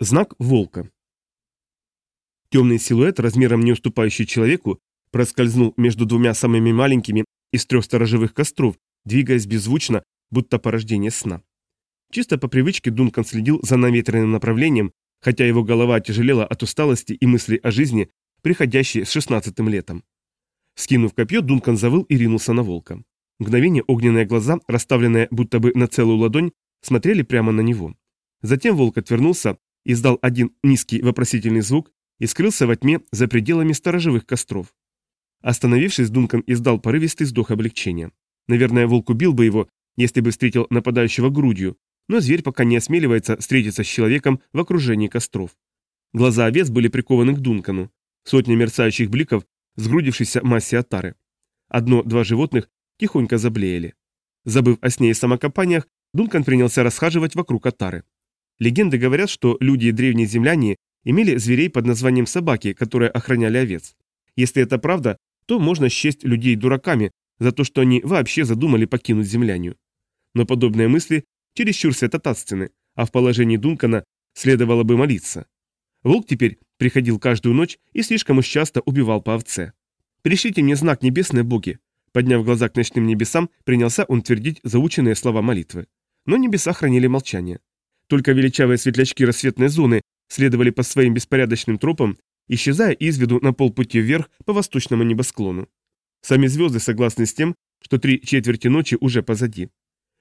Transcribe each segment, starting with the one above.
Знак волка. Темный силуэт, размером не уступающий человеку, проскользнул между двумя самыми маленькими из трех сторожевых костров, двигаясь беззвучно, будто порождение сна. Чисто по привычке Дункан следил за наветренным направлением, хотя его голова тяжелела от усталости и мыслей о жизни, приходящей с шестнадцатым летом. Скинув копье, Дункан завыл и ринулся на волка. Мгновение огненные глаза, расставленные будто бы на целую ладонь, смотрели прямо на него. Затем волк отвернулся, издал один низкий вопросительный звук и скрылся во тьме за пределами сторожевых костров. Остановившись, Дункан издал порывистый вздох облегчения. Наверное, волк убил бы его, если бы встретил нападающего грудью, но зверь пока не осмеливается встретиться с человеком в окружении костров. Глаза овец были прикованы к Дункану. Сотни мерцающих бликов, сгрудившейся массе отары. Одно-два животных тихонько заблеяли. Забыв о сне и самокопаниях, Дункан принялся расхаживать вокруг отары. Легенды говорят, что люди и древние земляне имели зверей под названием собаки, которые охраняли овец. Если это правда, то можно счесть людей дураками за то, что они вообще задумали покинуть землянию. Но подобные мысли чересчур святотатственны, а в положении Дункана следовало бы молиться. Волк теперь приходил каждую ночь и слишком уж часто убивал по овце. «Пришлите мне знак небесной боги!» Подняв глаза к ночным небесам, принялся он твердить заученные слова молитвы. Но небеса хранили молчание. Только величавые светлячки рассветной зоны следовали по своим беспорядочным тропам, исчезая из виду на полпути вверх по восточному небосклону. Сами звезды согласны с тем, что три четверти ночи уже позади.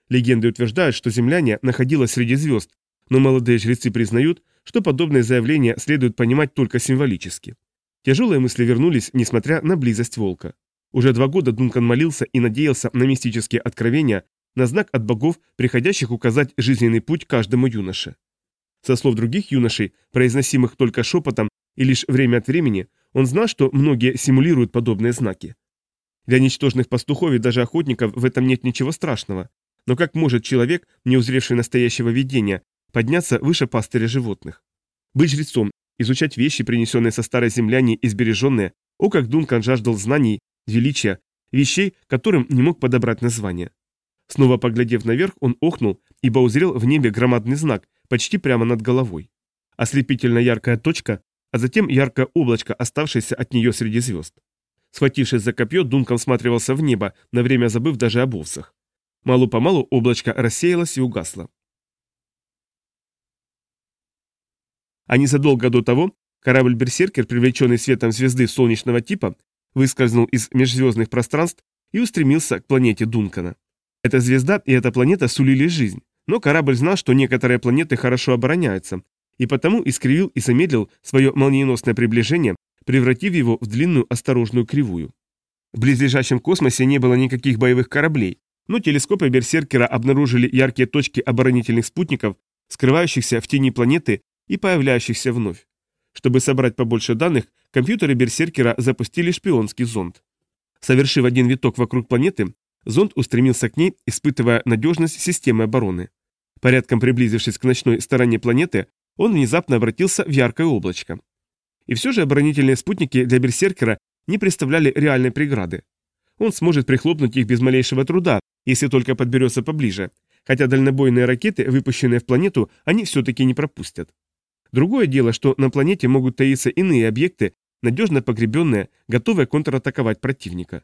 Легенды утверждают, что земляне находилась среди звезд, но молодые жрецы признают, что подобные заявления следует понимать только символически. Тяжелые мысли вернулись, несмотря на близость волка. Уже два года Дункан молился и надеялся на мистические откровения, на знак от богов, приходящих указать жизненный путь каждому юноше. Со слов других юношей, произносимых только шепотом и лишь время от времени, он знал, что многие симулируют подобные знаки. Для ничтожных пастухов и даже охотников в этом нет ничего страшного. Но как может человек, не узревший настоящего видения, подняться выше пастыря животных? Быть жрецом, изучать вещи, принесенные со старой земляне и сбереженные, о, как Дункан жаждал знаний, величия, вещей, которым не мог подобрать название. Снова поглядев наверх, он охнул, ибо узрел в небе громадный знак, почти прямо над головой. Ослепительно яркая точка, а затем яркое облачко, оставшееся от нее среди звезд. Схватившись за копье, Дункан всматривался в небо, на время забыв даже об овцах. Малу-помалу облачко рассеялось и угасло. А незадолго до того корабль-берсеркер, привлеченный светом звезды солнечного типа, выскользнул из межзвездных пространств и устремился к планете Дункана. Эта звезда и эта планета сулили жизнь, но корабль знал, что некоторые планеты хорошо обороняются, и потому искривил и замедлил свое молниеносное приближение, превратив его в длинную осторожную кривую. В близлежащем космосе не было никаких боевых кораблей, но телескопы Берсеркера обнаружили яркие точки оборонительных спутников, скрывающихся в тени планеты и появляющихся вновь. Чтобы собрать побольше данных, компьютеры Берсеркера запустили шпионский зонд. Совершив один виток вокруг планеты, Зонд устремился к ней, испытывая надежность системы обороны. Порядком приблизившись к ночной стороне планеты, он внезапно обратился в яркое облачко. И все же оборонительные спутники для Берсеркера не представляли реальной преграды. Он сможет прихлопнуть их без малейшего труда, если только подберется поближе, хотя дальнобойные ракеты, выпущенные в планету, они все-таки не пропустят. Другое дело, что на планете могут таиться иные объекты, надежно погребенные, готовые контратаковать противника.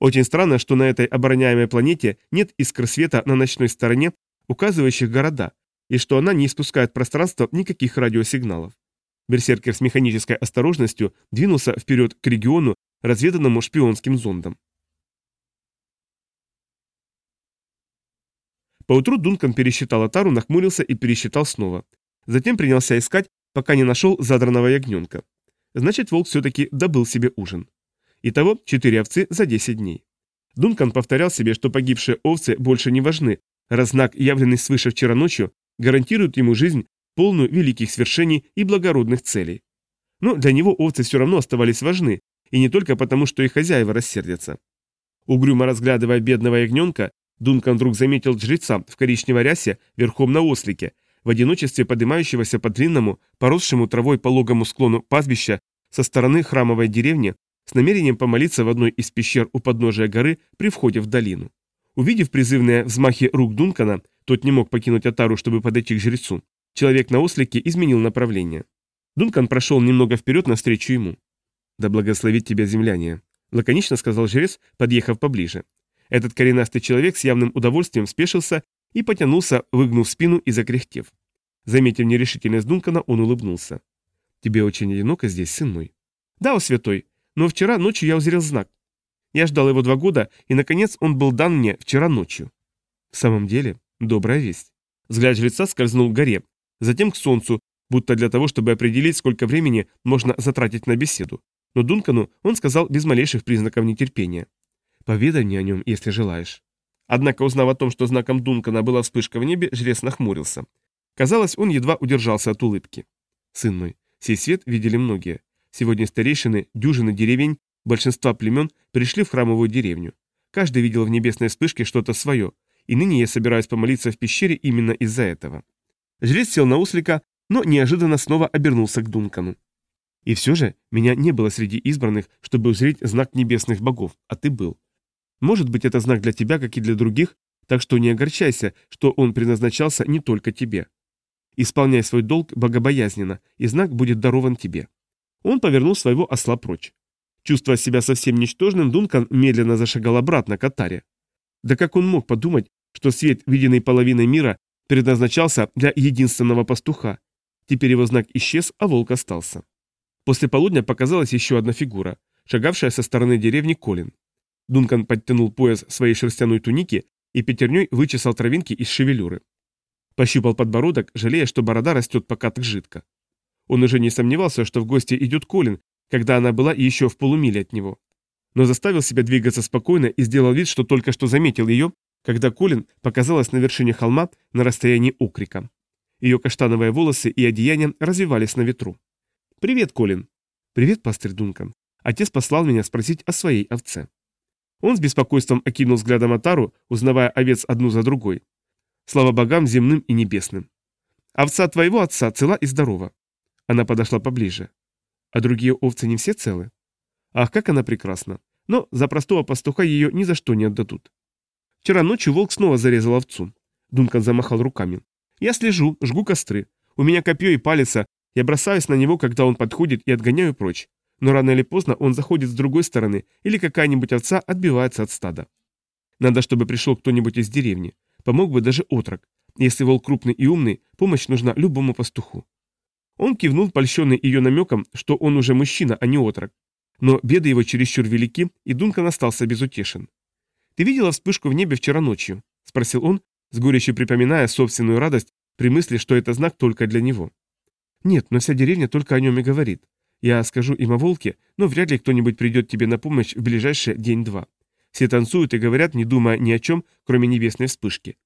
Очень странно, что на этой обороняемой планете нет искр света на ночной стороне, указывающих города, и что она не испускает пространство никаких радиосигналов. Берсеркер с механической осторожностью двинулся вперед к региону, разведанному шпионским зондом. Поутру Дункан пересчитал Атару, нахмурился и пересчитал снова. Затем принялся искать, пока не нашел задранного ягненка. Значит, волк все-таки добыл себе ужин. Итого четыре овцы за 10 дней. Дункан повторял себе, что погибшие овцы больше не важны, раз знак, явленный свыше вчера ночью, гарантирует ему жизнь, полную великих свершений и благородных целей. Но для него овцы все равно оставались важны, и не только потому, что их хозяева рассердятся. Угрюмо разглядывая бедного ягненка, Дункан вдруг заметил жреца в коричневой рясе верхом на ослике, в одиночестве поднимающегося по длинному, поросшему травой пологому склону пастбища со стороны храмовой деревни, с намерением помолиться в одной из пещер у подножия горы при входе в долину. Увидев призывные взмахи рук Дункана, тот не мог покинуть Атару, чтобы подойти к жрецу. Человек на ослике изменил направление. Дункан прошел немного вперед навстречу ему. «Да благословит тебя земляне», — лаконично сказал жрец, подъехав поближе. Этот коренастый человек с явным удовольствием спешился и потянулся, выгнув спину и закряхтев. Заметив нерешительность Дункана, он улыбнулся. «Тебе очень одиноко здесь, сын мой?» «Да, о святой, но вчера ночью я узрел знак. Я ждал его два года, и, наконец, он был дан мне вчера ночью». «В самом деле, добрая весть». Взгляд жреца скользнул к горе, затем к солнцу, будто для того, чтобы определить, сколько времени можно затратить на беседу. Но Дункану он сказал без малейших признаков нетерпения. «Поведай мне о нем, если желаешь». Однако, узнав о том, что знаком Дункана была вспышка в небе, жрец нахмурился. Казалось, он едва удержался от улыбки. «Сын мой, сей свет видели многие. Сегодня старейшины, дюжины деревень, большинства племен пришли в храмовую деревню. Каждый видел в небесной вспышке что-то свое, и ныне я собираюсь помолиться в пещере именно из-за этого». Жрец сел на услика, но неожиданно снова обернулся к Дункану. «И все же меня не было среди избранных, чтобы узреть знак небесных богов, а ты был. Может быть, это знак для тебя, как и для других, так что не огорчайся, что он предназначался не только тебе. Исполняй свой долг богобоязненно, и знак будет дарован тебе». Он повернул своего осла прочь. Чувствуя себя совсем ничтожным, Дункан медленно зашагал обратно к Атаре. Да как он мог подумать, что свет, виденный половиной мира, предназначался для единственного пастуха. Теперь его знак исчез, а волк остался. После полудня показалась еще одна фигура, шагавшая со стороны деревни Колин. Дункан подтянул пояс своей шерстяной туники и пятерней вычесал травинки из шевелюры. Пощупал подбородок, жалея, что борода растет пока так жидко. Он уже не сомневался, что в гости идет Колин, когда она была еще в полумиле от него. Но заставил себя двигаться спокойно и сделал вид, что только что заметил ее, когда Колин показалась на вершине холма на расстоянии окрика. Ее каштановые волосы и одеяние развивались на ветру. «Привет, Колин!» «Привет, пастырь Дункан. Отец послал меня спросить о своей овце». Он с беспокойством окинул взглядом Атару, узнавая овец одну за другой. Слава богам земным и небесным. «Овца твоего отца цела и здорова». Она подошла поближе. «А другие овцы не все целы?» «Ах, как она прекрасна! Но за простого пастуха ее ни за что не отдадут. Вчера ночью волк снова зарезал овцу. Дункан замахал руками. Я слежу, жгу костры. У меня копье и палица. Я бросаюсь на него, когда он подходит, и отгоняю прочь. Но рано или поздно он заходит с другой стороны, или какая-нибудь овца отбивается от стада. Надо, чтобы пришел кто-нибудь из деревни. Помог бы даже отрок. Если волк крупный и умный, помощь нужна любому пастуху. Он кивнул, польщенный ее намеком, что он уже мужчина, а не отрок. Но беды его чересчур велики, и Дункан остался безутешен. «Ты видела вспышку в небе вчера ночью?» – спросил он, с горечью припоминая собственную радость при мысли, что это знак только для него. «Нет, но вся деревня только о нем и говорит. Я скажу им о волке, но вряд ли кто-нибудь придет тебе на помощь в ближайший день-два. Все танцуют и говорят, не думая ни о чем, кроме небесной вспышки».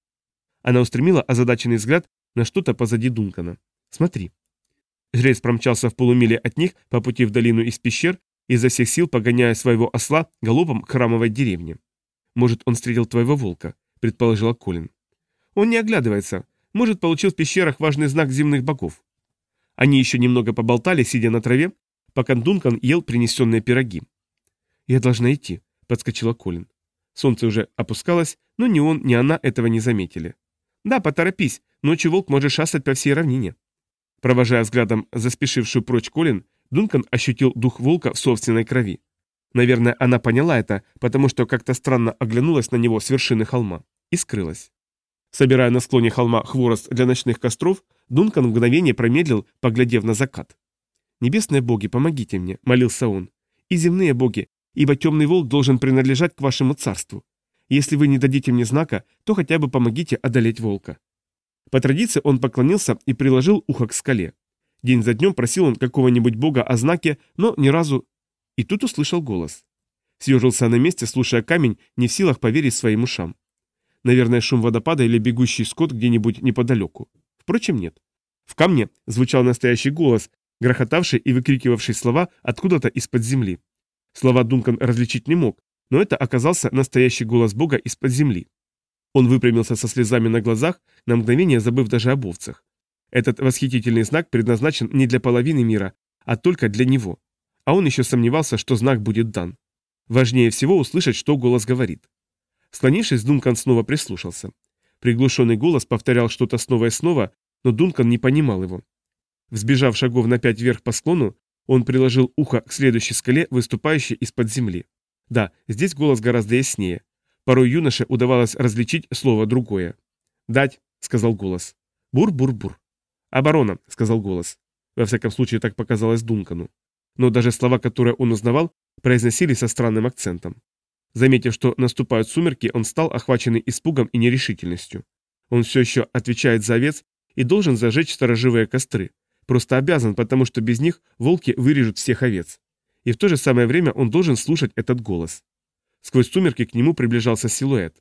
Она устремила озадаченный взгляд на что-то позади Дункана. «Смотри». Жрец промчался в полумиле от них по пути в долину из пещер, изо всех сил погоняя своего осла галопом к храмовой деревне. «Может, он встретил твоего волка», — предположила Колин. «Он не оглядывается. Может, получил в пещерах важный знак земных богов». Они еще немного поболтали, сидя на траве, пока Дункан ел принесенные пироги. «Я должна идти», — подскочила Колин. Солнце уже опускалось, но ни он, ни она этого не заметили. «Да, поторопись, ночью волк может шастать по всей равнине». Провожая взглядом заспешившую прочь Колин, Дункан ощутил дух волка в собственной крови. Наверное, она поняла это, потому что как-то странно оглянулась на него с вершины холма и скрылась. Собирая на склоне холма хворост для ночных костров, Дункан мгновение промедлил, поглядев на закат. «Небесные боги, помогите мне», — молился он. «И земные боги, ибо темный волк должен принадлежать к вашему царству. Если вы не дадите мне знака, то хотя бы помогите одолеть волка». По традиции он поклонился и приложил ухо к скале. День за днем просил он какого-нибудь бога о знаке, но ни разу и тут услышал голос. Съежился на месте, слушая камень, не в силах поверить своим ушам. Наверное, шум водопада или бегущий скот где-нибудь неподалеку. Впрочем, нет. В камне звучал настоящий голос, грохотавший и выкрикивавший слова откуда-то из-под земли. Слова Дункан различить не мог, но это оказался настоящий голос Бога из-под земли. Он выпрямился со слезами на глазах, на мгновение забыв даже об овцах. Этот восхитительный знак предназначен не для половины мира, а только для него а он еще сомневался, что знак будет дан. Важнее всего услышать, что голос говорит. Склонившись, Дункан снова прислушался. Приглушенный голос повторял что-то снова и снова, но Дункан не понимал его. Взбежав шагов на пять вверх по склону, он приложил ухо к следующей скале, выступающей из-под земли. Да, здесь голос гораздо яснее. Порой юноше удавалось различить слово другое. «Дать», — сказал голос. «Бур-бур-бур». «Оборона», — сказал голос. Во всяком случае, так показалось Дункану. Но даже слова, которые он узнавал, произносились со странным акцентом. Заметив, что наступают сумерки, он стал охваченный испугом и нерешительностью. Он все еще отвечает за овец и должен зажечь сторожевые костры. Просто обязан, потому что без них волки вырежут всех овец. И в то же самое время он должен слушать этот голос. Сквозь сумерки к нему приближался силуэт.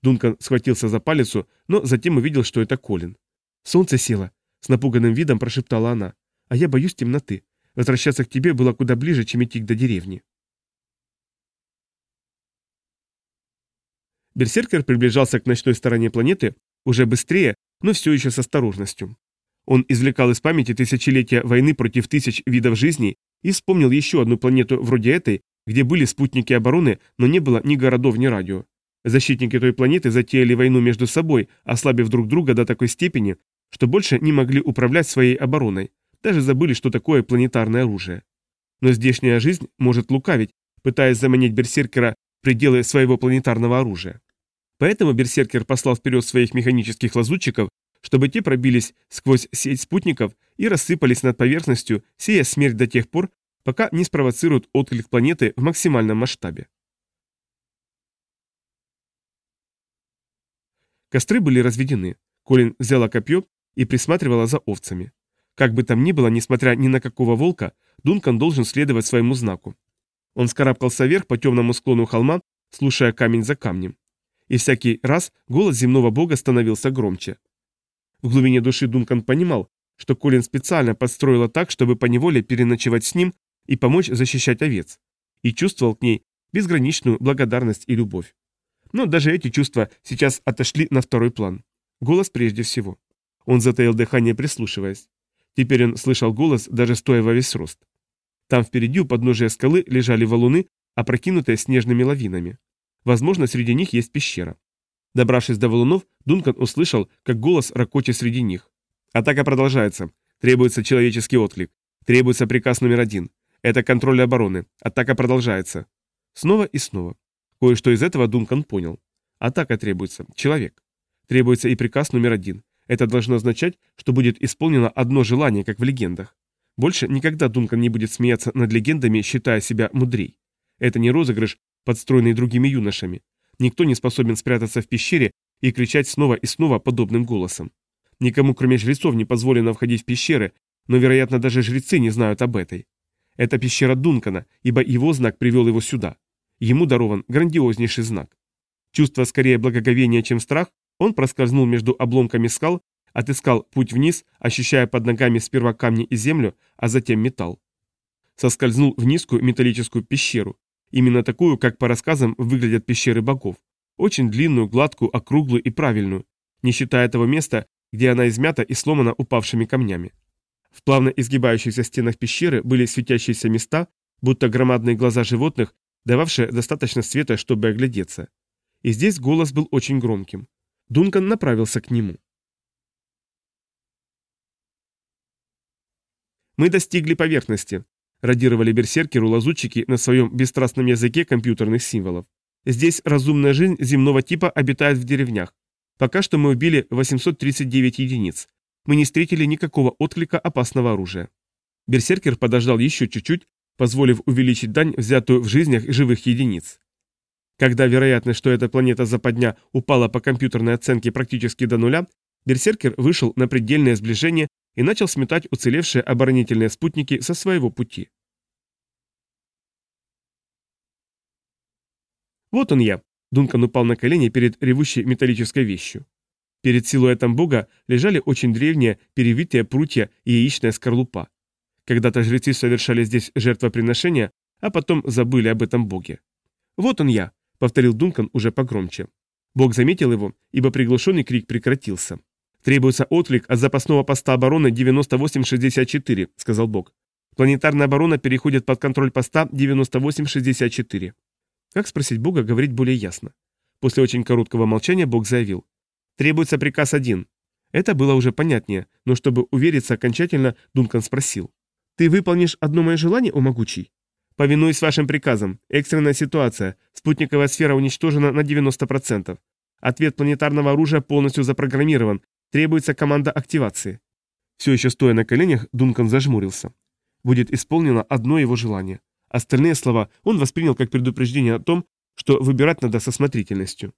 Дункан схватился за палицу, но затем увидел, что это Колин. «Солнце село», — с напуганным видом прошептала она. «А я боюсь темноты. Возвращаться к тебе было куда ближе, чем идти до деревни». Берсеркер приближался к ночной стороне планеты уже быстрее, но все еще с осторожностью. Он извлекал из памяти тысячелетия войны против тысяч видов жизни и вспомнил еще одну планету вроде этой, где были спутники обороны, но не было ни городов, ни радио. Защитники той планеты затеяли войну между собой, ослабив друг друга до такой степени, что больше не могли управлять своей обороной, даже забыли, что такое планетарное оружие. Но здешняя жизнь может лукавить, пытаясь заманить берсеркера пределы своего планетарного оружия. Поэтому Берсеркер послал вперед своих механических лазутчиков, чтобы те пробились сквозь сеть спутников и рассыпались над поверхностью, сея смерть до тех пор, пока не спровоцируют отклик планеты в максимальном масштабе. Костры были разведены. Колин взяла копье и присматривала за овцами. Как бы там ни было, несмотря ни на какого волка, Дункан должен следовать своему знаку. Он скарабкался вверх по темному склону холма, слушая камень за камнем и всякий раз голос земного бога становился громче. В глубине души Дункан понимал, что Колин специально подстроила так, чтобы поневоле переночевать с ним и помочь защищать овец, и чувствовал к ней безграничную благодарность и любовь. Но даже эти чувства сейчас отошли на второй план. Голос прежде всего. Он затаил дыхание, прислушиваясь. Теперь он слышал голос, даже стоя во весь рост. Там впереди у подножия скалы лежали валуны, опрокинутые снежными лавинами. Возможно, среди них есть пещера. Добравшись до валунов, Дункан услышал, как голос ракочет среди них. Атака продолжается. Требуется человеческий отклик. Требуется приказ номер один. Это контроль обороны. Атака продолжается. Снова и снова. Кое-что из этого Дункан понял. Атака требуется. Человек. Требуется и приказ номер один. Это должно означать, что будет исполнено одно желание, как в легендах. Больше никогда Дункан не будет смеяться над легендами, считая себя мудрей. Это не розыгрыш подстроенный другими юношами. Никто не способен спрятаться в пещере и кричать снова и снова подобным голосом. Никому, кроме жрецов, не позволено входить в пещеры, но, вероятно, даже жрецы не знают об этой. Это пещера Дункана, ибо его знак привел его сюда. Ему дарован грандиознейший знак. Чувство скорее благоговения, чем страх, он проскользнул между обломками скал, отыскал путь вниз, ощущая под ногами сперва камни и землю, а затем металл. Соскользнул в низкую металлическую пещеру, Именно такую, как по рассказам, выглядят пещеры богов. Очень длинную, гладкую, округлую и правильную, не считая того места, где она измята и сломана упавшими камнями. В плавно изгибающихся стенах пещеры были светящиеся места, будто громадные глаза животных, дававшие достаточно света, чтобы оглядеться. И здесь голос был очень громким. Дункан направился к нему. «Мы достигли поверхности», Радировали берсеркеру-лазутчики на своем бесстрастном языке компьютерных символов. Здесь разумная жизнь земного типа обитает в деревнях. Пока что мы убили 839 единиц. Мы не встретили никакого отклика опасного оружия. Берсеркер подождал еще чуть-чуть, позволив увеличить дань, взятую в жизнях живых единиц. Когда вероятность, что эта планета западня упала по компьютерной оценке практически до нуля, Берсеркер вышел на предельное сближение и начал сметать уцелевшие оборонительные спутники со своего пути. Вот он я. Дункан упал на колени перед ревущей металлической вещью. Перед силуэтом бога лежали очень древние перевитые прутья и яичная скорлупа. Когда-то жрецы совершали здесь жертвоприношения, а потом забыли об этом боге. «Вот он я», — повторил Дункан уже погромче. Бог заметил его, ибо приглушенный крик прекратился. «Требуется отклик от запасного поста обороны 9864», — сказал Бог. «Планетарная оборона переходит под контроль поста 9864». Как спросить Бога говорить более ясно? После очень короткого молчания Бог заявил. «Требуется приказ один. Это было уже понятнее, но чтобы увериться окончательно, Дункан спросил. «Ты выполнишь одно мое желание, о могучий?» «Повинуюсь вашим приказам. Экстренная ситуация. Спутниковая сфера уничтожена на 90%. Ответ планетарного оружия полностью запрограммирован. Требуется команда активации». Все еще стоя на коленях, Дункан зажмурился. Будет исполнено одно его желание. Остальные слова он воспринял как предупреждение о том, что выбирать надо со смотрительностью.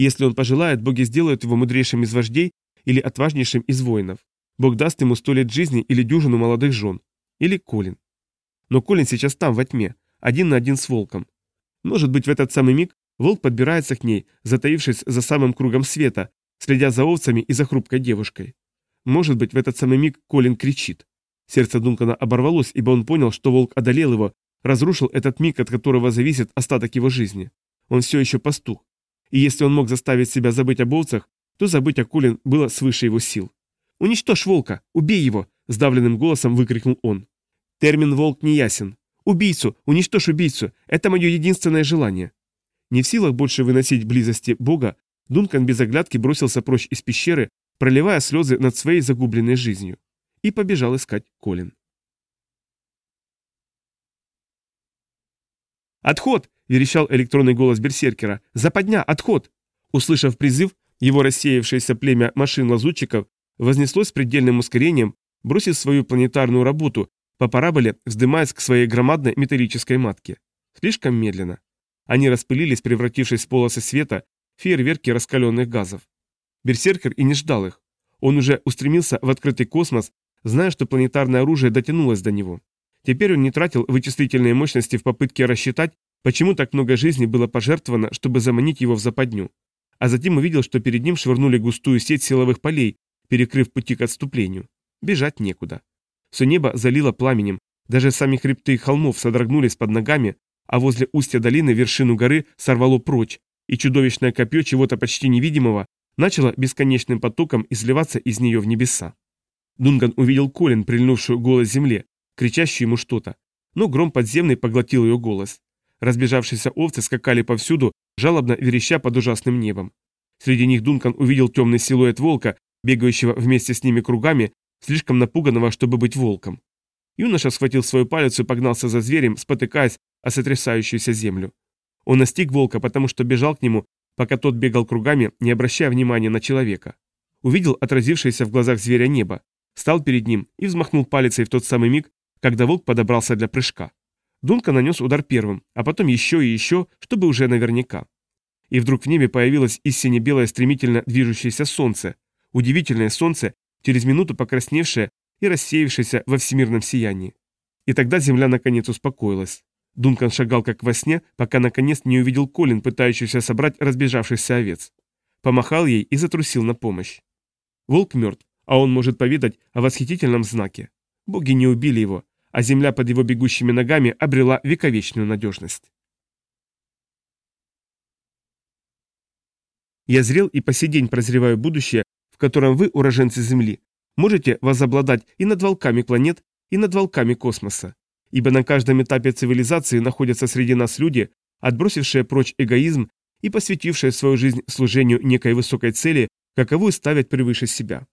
Если он пожелает, боги сделают его мудрейшим из вождей или отважнейшим из воинов. Бог даст ему сто лет жизни или дюжину молодых жен. Или Колин. Но Колин сейчас там, во тьме, один на один с волком. Может быть, в этот самый миг волк подбирается к ней, затаившись за самым кругом света, следя за овцами и за хрупкой девушкой. Может быть, в этот самый миг Колин кричит. Сердце Дункана оборвалось, ибо он понял, что волк одолел его, разрушил этот миг, от которого зависит остаток его жизни. Он все еще пастух. И если он мог заставить себя забыть об овцах, то забыть о Колин было свыше его сил. «Уничтожь волка! Убей его!» – сдавленным голосом выкрикнул он. Термин «волк» не ясен. «Убийцу! Уничтожь убийцу! Это мое единственное желание!» Не в силах больше выносить близости Бога, Дункан без оглядки бросился прочь из пещеры, проливая слезы над своей загубленной жизнью. И побежал искать Колин. «Отход!» – верещал электронный голос берсеркера. «Западня! Отход!» Услышав призыв, его рассеявшееся племя машин-лазутчиков вознеслось с предельным ускорением, бросив свою планетарную работу, по параболе вздымаясь к своей громадной металлической матке. Слишком медленно. Они распылились, превратившись в полосы света, фейерверки раскаленных газов. Берсеркер и не ждал их. Он уже устремился в открытый космос, зная, что планетарное оружие дотянулось до него. Теперь он не тратил вычислительные мощности в попытке рассчитать, почему так много жизней было пожертвовано, чтобы заманить его в западню а затем увидел, что перед ним швырнули густую сеть силовых полей, перекрыв пути к отступлению. Бежать некуда. Все небо залило пламенем, даже сами хребты холмов содрогнулись под ногами, а возле устья долины вершину горы сорвало прочь, и чудовищное копье чего-то почти невидимого начало бесконечным потоком изливаться из нее в небеса. Дунган увидел Колин, прильнувшую голос земле, кричащую ему что-то, но гром подземный поглотил ее голос. Разбежавшиеся овцы скакали повсюду, жалобно вереща под ужасным небом. Среди них Дункан увидел темный силуэт волка, бегающего вместе с ними кругами, слишком напуганного, чтобы быть волком. Юноша схватил свою палец и погнался за зверем, спотыкаясь о сотрясающуюся землю. Он настиг волка, потому что бежал к нему, пока тот бегал кругами, не обращая внимания на человека. Увидел отразившееся в глазах зверя небо, стал перед ним и взмахнул палицей в тот самый миг, когда волк подобрался для прыжка. Дунка нанес удар первым, а потом еще и еще, чтобы уже наверняка. И вдруг в небе появилось из сине-белое стремительно движущееся солнце, удивительное солнце, через минуту покрасневшее и рассеявшееся во всемирном сиянии. И тогда земля наконец успокоилась. Дункан шагал как во сне, пока наконец не увидел Колин, пытающийся собрать разбежавшихся овец. Помахал ей и затрусил на помощь. Волк мертв, а он может поведать о восхитительном знаке. Боги не убили его, а земля под его бегущими ногами обрела вековечную надежность. Я зрел и по сей день прозреваю будущее, в котором вы, уроженцы Земли, можете возобладать и над волками планет, и над волками космоса. Ибо на каждом этапе цивилизации находятся среди нас люди, отбросившие прочь эгоизм и посвятившие свою жизнь служению некой высокой цели, каковую ставят превыше себя.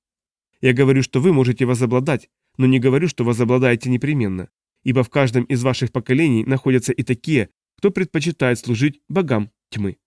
Я говорю, что вы можете возобладать, но не говорю, что возобладаете непременно, ибо в каждом из ваших поколений находятся и такие, кто предпочитает служить богам тьмы.